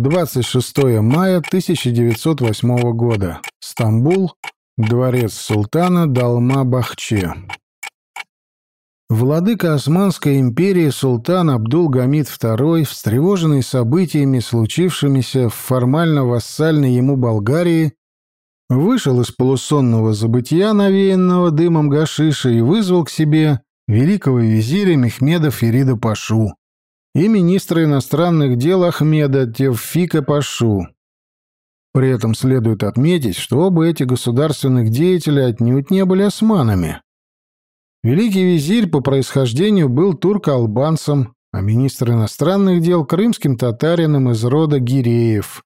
26 мая 1908 года. Стамбул. Дворец султана Далма-Бахче. Владыка Османской империи султан Абдул-Гамид II, встревоженный событиями, случившимися в формально вассальной ему Болгарии, вышел из полусонного забытия, навеянного дымом гашиша, и вызвал к себе великого визиря Мехмеда Ферида Пашу и министра иностранных дел Ахмеда Тевфика Пашу. При этом следует отметить, что оба эти государственных деятеля отнюдь не были османами. Великий визирь по происхождению был турко-албанцем, а министр иностранных дел – крымским татарином из рода Гиреев.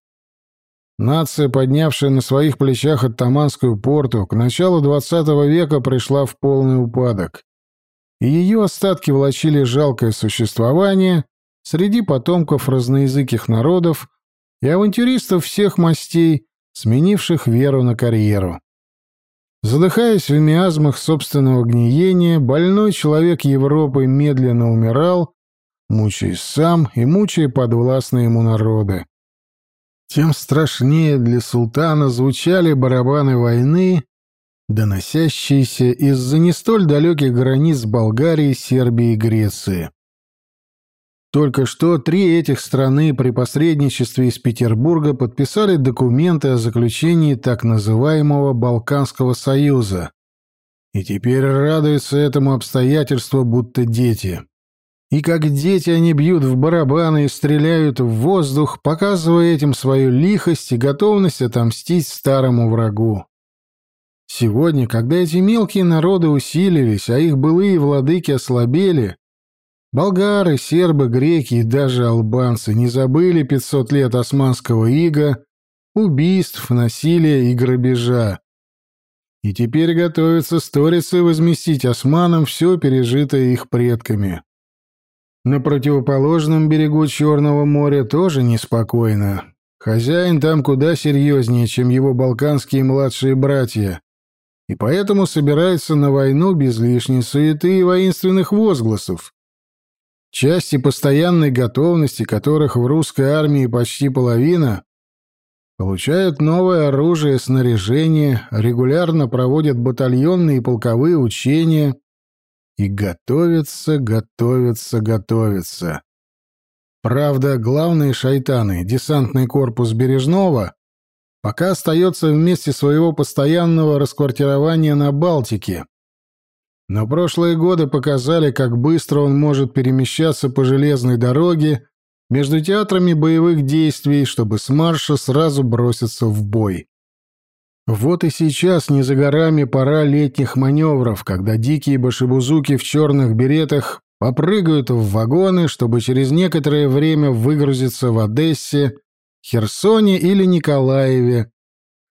Нация, поднявшая на своих плечах оттаманскую порту, к началу XX века пришла в полный упадок. И ее остатки влачили жалкое существование среди потомков разноязыких народов и авантюристов всех мастей, сменивших веру на карьеру. Задыхаясь в миазмах собственного гниения, больной человек Европы медленно умирал, мучаясь сам и мучая подвластные ему народы. Тем страшнее для султана звучали барабаны войны, доносящиеся из-за не столь далеких границ Болгарии, Сербии и Греции. Только что три этих страны при посредничестве из Петербурга подписали документы о заключении так называемого Балканского союза. И теперь радуются этому обстоятельству, будто дети. И как дети они бьют в барабаны и стреляют в воздух, показывая этим свою лихость и готовность отомстить старому врагу. Сегодня, когда эти мелкие народы усилились, а их былые владыки ослабели, Болгары, сербы, греки и даже албанцы не забыли 500 лет османского ига, убийств, насилия и грабежа. И теперь готовятся сторицы возместить османам все пережитое их предками. На противоположном берегу Черного моря тоже неспокойно. Хозяин там куда серьезнее, чем его балканские младшие братья, и поэтому собирается на войну без лишней суеты и воинственных возгласов части постоянной готовности которых в русской армии почти половина, получают новое оружие, снаряжение, регулярно проводят батальонные и полковые учения и готовятся, готовятся, готовятся. Правда, главные шайтаны, десантный корпус Бережного, пока остается в месте своего постоянного расквартирования на Балтике, но прошлые годы показали, как быстро он может перемещаться по железной дороге между театрами боевых действий, чтобы с марша сразу броситься в бой. Вот и сейчас не за горами пора летних маневров, когда дикие башибузуки в черных беретах попрыгают в вагоны, чтобы через некоторое время выгрузиться в Одессе, Херсоне или Николаеве,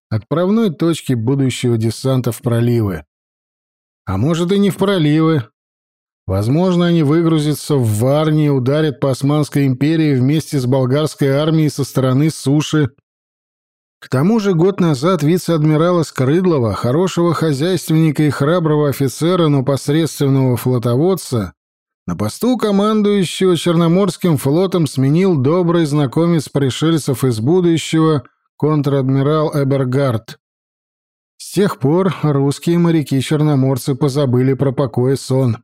отправной точке будущего десанта в проливы. А может и не в проливы. Возможно, они выгрузятся в Варне и ударят по Османской империи вместе с болгарской армией со стороны суши. К тому же год назад вице-адмирала Скрыдлова, хорошего хозяйственника и храброго офицера, но посредственного флотоводца, на посту командующего Черноморским флотом сменил добрый знакомец пришельцев из будущего контр-адмирал Эбергард. С тех пор русские моряки-черноморцы позабыли про покой и сон.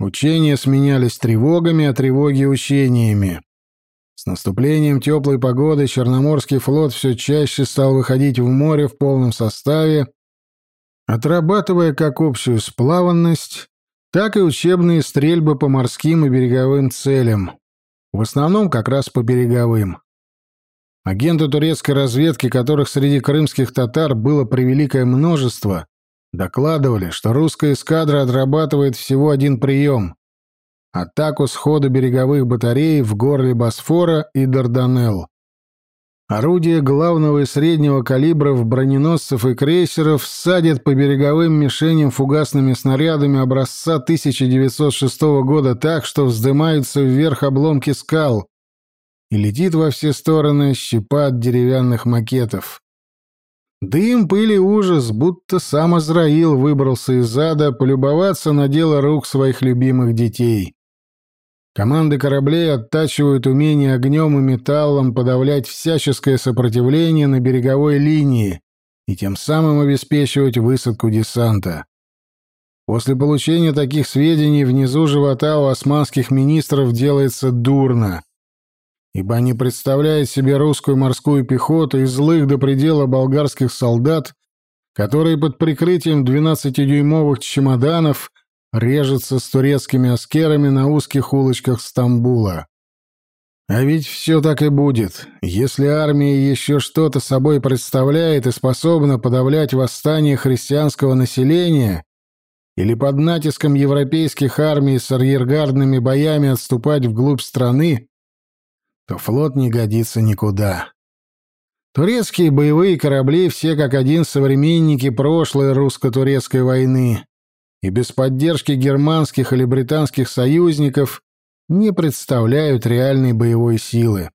Учения сменялись тревогами, а тревоги — учениями. С наступлением теплой погоды Черноморский флот все чаще стал выходить в море в полном составе, отрабатывая как общую сплаванность, так и учебные стрельбы по морским и береговым целям, в основном как раз по береговым. Агенты турецкой разведки, которых среди крымских татар было превеликое множество, докладывали, что русская эскадра отрабатывает всего один прием — атаку схода береговых батарей в горле Босфора и Дарданелл. Орудия главного и среднего калибров броненосцев и крейсеров садят по береговым мишеням фугасными снарядами образца 1906 года так, что вздымаются вверх обломки скал, и летит во все стороны щепа от деревянных макетов. Дым, пыль и ужас, будто сам Азраил выбрался из ада полюбоваться на дело рук своих любимых детей. Команды кораблей оттачивают умение огнем и металлом подавлять всяческое сопротивление на береговой линии и тем самым обеспечивать высадку десанта. После получения таких сведений внизу живота у османских министров делается дурно, ибо они представляют себе русскую морскую пехоту и злых до предела болгарских солдат, которые под прикрытием 12-дюймовых чемоданов режется с турецкими аскерами на узких улочках Стамбула. А ведь все так и будет. Если армия еще что-то собой представляет и способна подавлять восстание христианского населения или под натиском европейских армий с арьергардными боями отступать вглубь страны, то флот не годится никуда. Турецкие боевые корабли все как один современники прошлой русско-турецкой войны и без поддержки германских или британских союзников не представляют реальной боевой силы.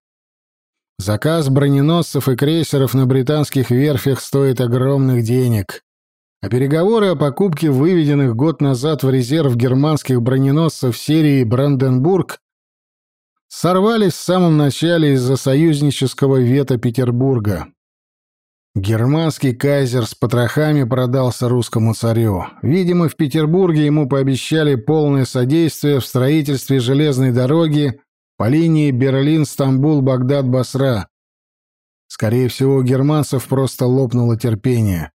Заказ броненосцев и крейсеров на британских верфях стоит огромных денег, а переговоры о покупке выведенных год назад в резерв германских броненосцев серии «Бранденбург» сорвались в самом начале из-за союзнического вето Петербурга. Германский кайзер с потрохами продался русскому царю. Видимо, в Петербурге ему пообещали полное содействие в строительстве железной дороги по линии Берлин-Стамбул-Багдад-Басра. Скорее всего, у германцев просто лопнуло терпение.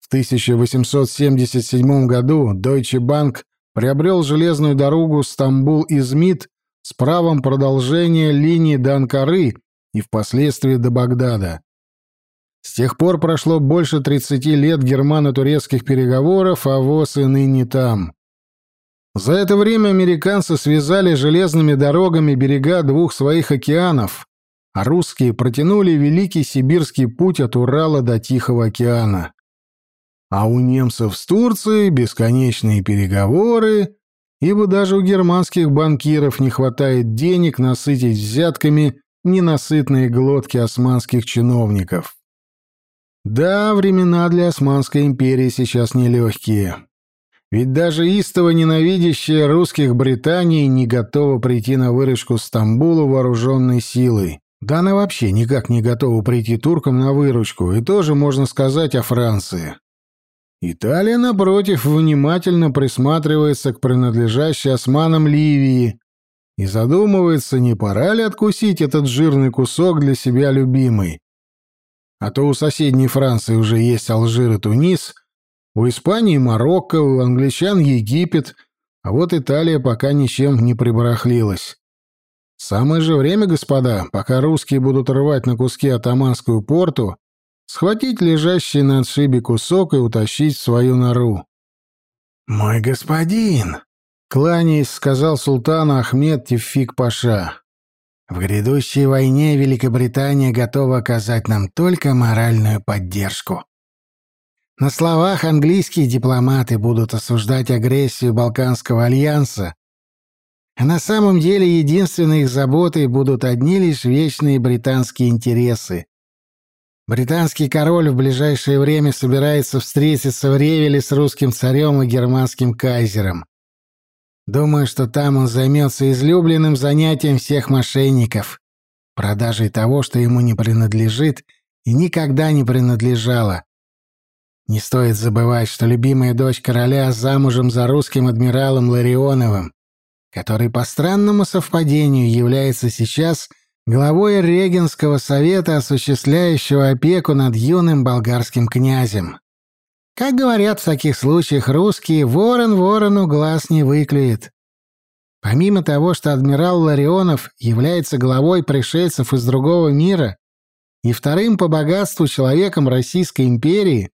В 1877 году Deutsche Bank приобрел железную дорогу Стамбул-Измит с правом продолжения линии до Анкары и впоследствии до Багдада. С тех пор прошло больше 30 лет германо-турецких переговоров, а ВОЗ и ныне там. За это время американцы связали железными дорогами берега двух своих океанов, а русские протянули Великий Сибирский путь от Урала до Тихого океана. А у немцев с Турцией бесконечные переговоры, ибо даже у германских банкиров не хватает денег насытить взятками ненасытные глотки османских чиновников. Да, времена для Османской империи сейчас нелегкие. Ведь даже истово ненавидящая русских Британии не готова прийти на выручку Стамбулу вооруженной силой. Да она вообще никак не готова прийти туркам на выручку, и тоже можно сказать о Франции. Италия, напротив, внимательно присматривается к принадлежащей османам Ливии и задумывается, не пора ли откусить этот жирный кусок для себя любимый. А то у соседней Франции уже есть Алжир и Тунис, у Испании Марокко, у англичан Египет, а вот Италия пока ничем не прибарахлилась. Самое же время, господа, пока русские будут рвать на куски атаманскую порту, схватить лежащий на отшибе кусок и утащить в свою нору. «Мой господин!» — кланяясь, сказал султан Ахмед Тевфик Паша. В грядущей войне Великобритания готова оказать нам только моральную поддержку. На словах английские дипломаты будут осуждать агрессию Балканского альянса, а на самом деле единственной их заботой будут одни лишь вечные британские интересы. Британский король в ближайшее время собирается встретиться в Ревеле с русским царем и германским кайзером. Думаю, что там он займется излюбленным занятием всех мошенников — продажей того, что ему не принадлежит и никогда не принадлежало. Не стоит забывать, что любимая дочь короля замужем за русским адмиралом Ларионовым, который по странному совпадению является сейчас главой Регенского совета, осуществляющего опеку над юным болгарским князем. Как говорят в таких случаях русские, ворон ворону глаз не выклюет. Помимо того, что адмирал Ларионов является главой пришельцев из другого мира и вторым по богатству человеком Российской империи,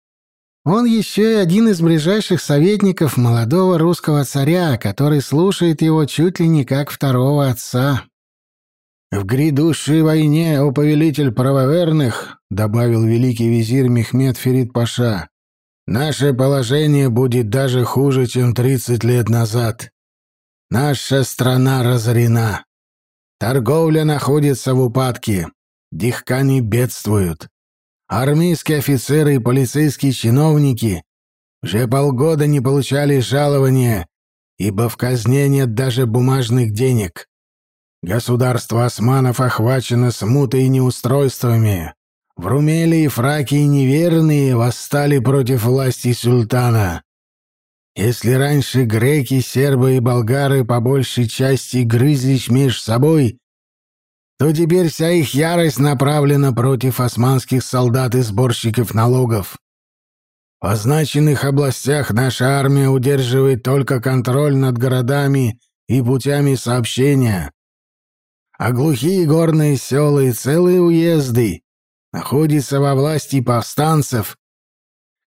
он еще и один из ближайших советников молодого русского царя, который слушает его чуть ли не как второго отца. «В грядущей войне, о повелитель правоверных», — добавил великий визирь Мехмед Ферид Паша, Наше положение будет даже хуже, чем 30 лет назад. Наша страна разорена. Торговля находится в упадке. Дихкани бедствуют. Армейские офицеры и полицейские чиновники уже полгода не получали жалования ибо в казне нет даже бумажных денег. Государство османов охвачено смутой и неустройствами. В Румелии фраки неверные восстали против власти султана. Если раньше греки, сербы и болгары по большей части грызлись между собой, то теперь вся их ярость направлена против османских солдат и сборщиков налогов. В означенных областях наша армия удерживает только контроль над городами и путями сообщения, а глухие горные села и целые уезды находятся во власти повстанцев,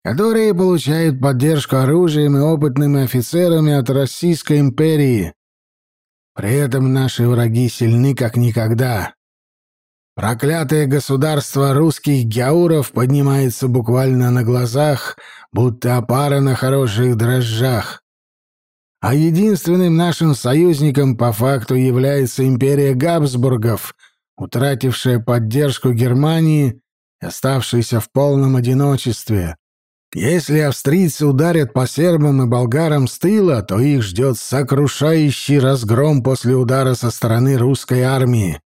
которые получают поддержку оружием и опытными офицерами от Российской империи. При этом наши враги сильны как никогда. Проклятое государство русских гяуров поднимается буквально на глазах, будто опара на хороших дрожжах. А единственным нашим союзником по факту является империя Габсбургов, утратившая поддержку Германии и оставшаяся в полном одиночестве. Если австрийцы ударят по сербам и болгарам с тыла, то их ждет сокрушающий разгром после удара со стороны русской армии.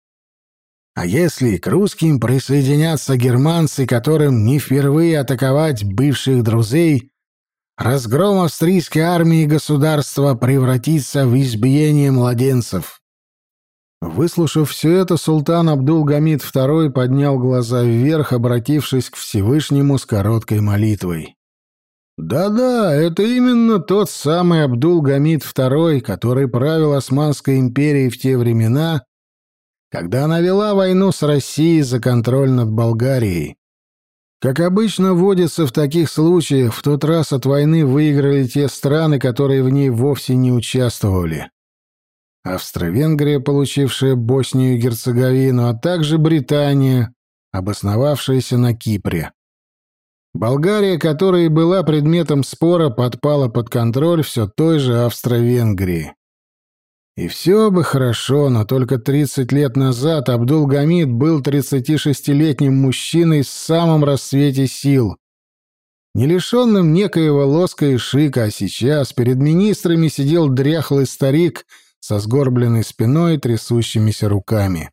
А если к русским присоединятся германцы, которым не впервые атаковать бывших друзей, разгром австрийской армии и государства превратится в избиение младенцев. Выслушав все это, султан Абдул-Гамид II поднял глаза вверх, обратившись к Всевышнему с короткой молитвой. Да-да, это именно тот самый Абдул-Гамид II, который правил Османской империей в те времена, когда она вела войну с Россией за контроль над Болгарией. Как обычно водится в таких случаях, в тот раз от войны выиграли те страны, которые в ней вовсе не участвовали. Австро-Венгрия, получившая Боснию и Герцеговину, а также Британия, обосновавшаяся на Кипре. Болгария, которая была предметом спора, подпала под контроль все той же Австро-Венгрии. И все бы хорошо, но только 30 лет назад Абдул-Гамид был 36-летним мужчиной в самом расцвете сил, не лишенным некоего лоска и шика, а сейчас перед министрами сидел дряхлый старик со сгорбленной спиной и трясущимися руками.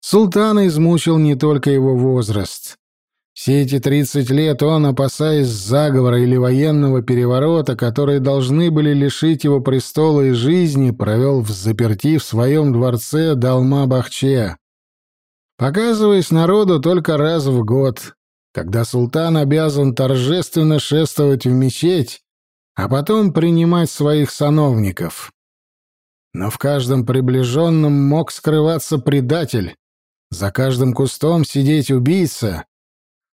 Султана измучил не только его возраст. Все эти 30 лет он, опасаясь заговора или военного переворота, которые должны были лишить его престола и жизни, провел в заперти в своем дворце Далма-Бахче, показываясь народу только раз в год, когда султан обязан торжественно шествовать в мечеть, а потом принимать своих сановников. Но в каждом приближенном мог скрываться предатель, за каждым кустом сидеть убийца,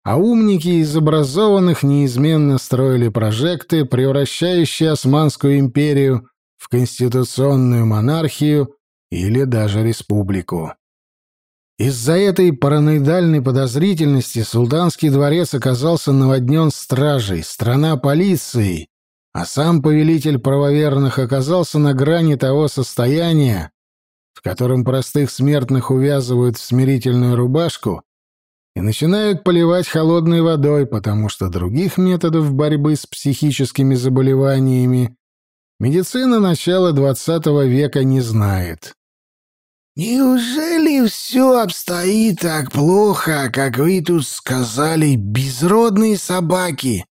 а умники из образованных неизменно строили прожекты, превращающие Османскую империю в конституционную монархию или даже республику. Из-за этой параноидальной подозрительности султанский дворец оказался наводнен стражей, страна полицией, а сам повелитель правоверных оказался на грани того состояния, в котором простых смертных увязывают в смирительную рубашку и начинают поливать холодной водой, потому что других методов борьбы с психическими заболеваниями медицина начала XX века не знает. «Неужели все обстоит так плохо, как вы тут сказали, безродные собаки?»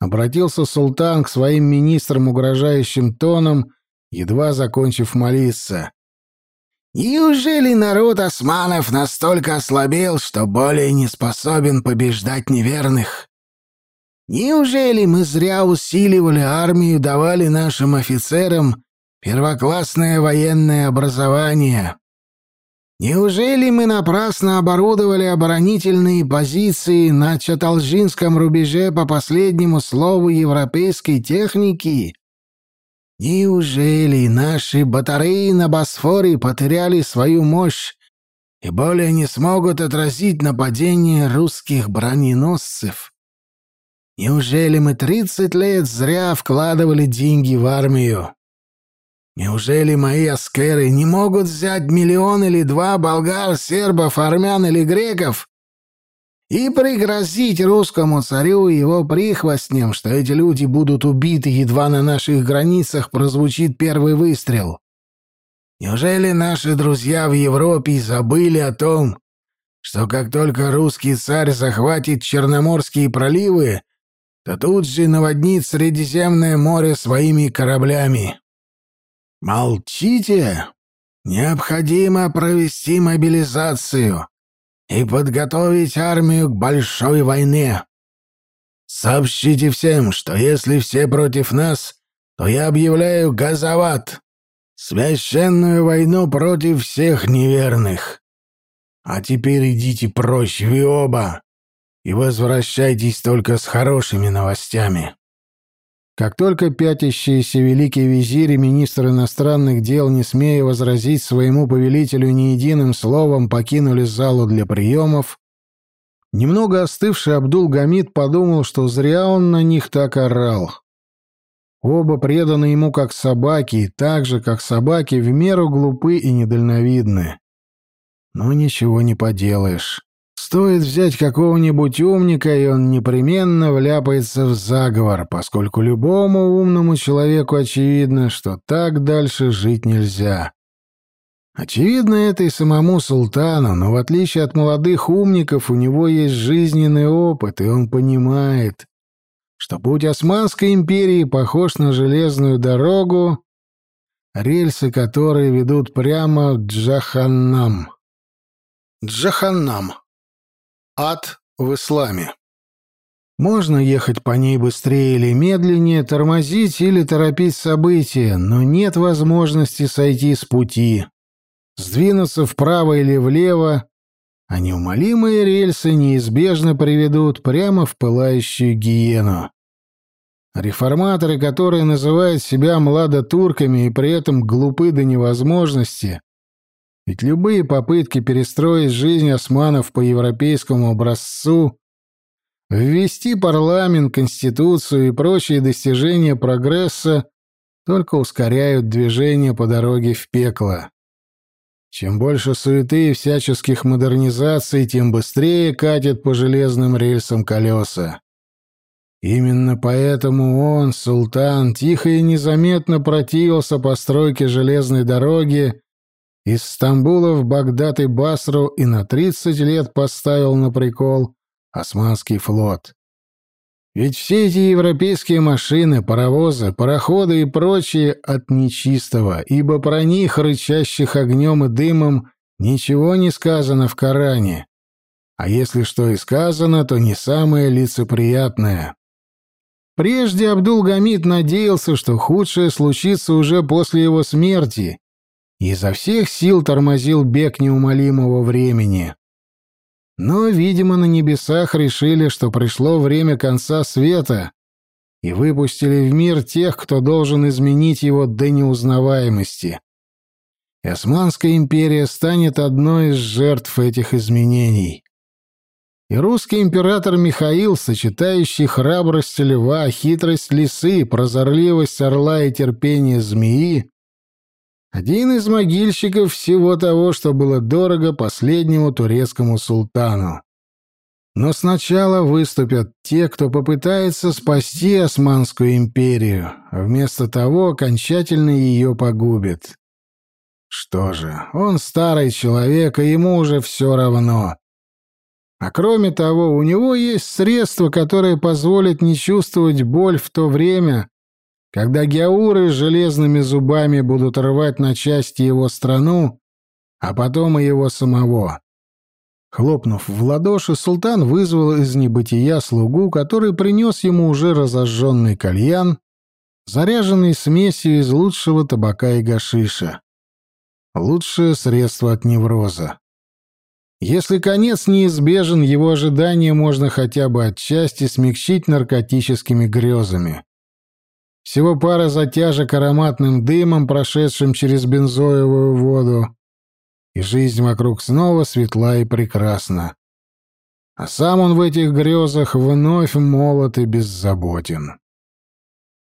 Обратился султан к своим министрам угрожающим тоном, едва закончив молиться. Неужели народ османов настолько ослабел, что более не способен побеждать неверных? Неужели мы зря усиливали армию, давали нашим офицерам первоклассное военное образование? Неужели мы напрасно оборудовали оборонительные позиции на Чаталжинском рубеже по последнему слову европейской техники? Неужели наши батареи на Босфоре потеряли свою мощь и более не смогут отразить нападение русских броненосцев? Неужели мы тридцать лет зря вкладывали деньги в армию? Неужели мои аскеры не могут взять миллион или два болгар, сербов, армян или греков и пригрозить русскому царю и его прихвостням, что эти люди будут убиты, едва на наших границах прозвучит первый выстрел. Неужели наши друзья в Европе забыли о том, что как только русский царь захватит Черноморские проливы, то тут же наводнит Средиземное море своими кораблями? Молчите! Необходимо провести мобилизацию и подготовить армию к большой войне. Сообщите всем, что если все против нас, то я объявляю газоват, священную войну против всех неверных. А теперь идите прочь, вы оба, и возвращайтесь только с хорошими новостями. Как только пятящиеся великий визирь и министр иностранных дел, не смея возразить своему повелителю ни единым словом, покинули залу для приемов, немного остывший Абдул-Гамид подумал, что зря он на них так орал. Оба преданы ему как собаки, и так же, как собаки, в меру глупы и недальновидны. Но ничего не поделаешь. Стоит взять какого-нибудь умника, и он непременно вляпается в заговор, поскольку любому умному человеку очевидно, что так дальше жить нельзя. Очевидно это и самому султану, но в отличие от молодых умников у него есть жизненный опыт, и он понимает, что путь Османской империи похож на железную дорогу, рельсы которой ведут прямо в Джаханнам. Джаханнам Ад в исламе. Можно ехать по ней быстрее или медленнее, тормозить или торопить события, но нет возможности сойти с пути, сдвинуться вправо или влево, а неумолимые рельсы неизбежно приведут прямо в пылающую гиену. Реформаторы, которые называют себя младотурками и при этом глупы до невозможности, ведь любые попытки перестроить жизнь османов по европейскому образцу, ввести парламент, конституцию и прочие достижения прогресса только ускоряют движение по дороге в пекло. Чем больше суеты и всяческих модернизаций, тем быстрее катят по железным рельсам колеса. Именно поэтому он, султан, тихо и незаметно противился постройке железной дороги из Стамбула в Багдад и Басру и на 30 лет поставил на прикол Османский флот. Ведь все эти европейские машины, паровозы, пароходы и прочие от нечистого, ибо про них, рычащих огнем и дымом, ничего не сказано в Коране. А если что и сказано, то не самое лицеприятное. Прежде Абдул-Гамид надеялся, что худшее случится уже после его смерти, и изо всех сил тормозил бег неумолимого времени. Но, видимо, на небесах решили, что пришло время конца света, и выпустили в мир тех, кто должен изменить его до неузнаваемости. И Османская империя станет одной из жертв этих изменений. И русский император Михаил, сочетающий храбрость льва, хитрость лисы, прозорливость орла и терпение змеи, один из могильщиков всего того, что было дорого последнему турецкому султану. Но сначала выступят те, кто попытается спасти Османскую империю, а вместо того окончательно ее погубит. Что же, он старый человек, и ему уже все равно. А кроме того, у него есть средства, которые позволят не чувствовать боль в то время, когда геауры с железными зубами будут рвать на части его страну, а потом и его самого. Хлопнув в ладоши, султан вызвал из небытия слугу, который принес ему уже разожженный кальян, заряженный смесью из лучшего табака и гашиша. Лучшее средство от невроза. Если конец неизбежен, его ожидание можно хотя бы отчасти смягчить наркотическими грезами. Всего пара затяжек ароматным дымом, прошедшим через бензоевую воду, и жизнь вокруг снова светла и прекрасна. А сам он в этих грезах вновь молод и беззаботен.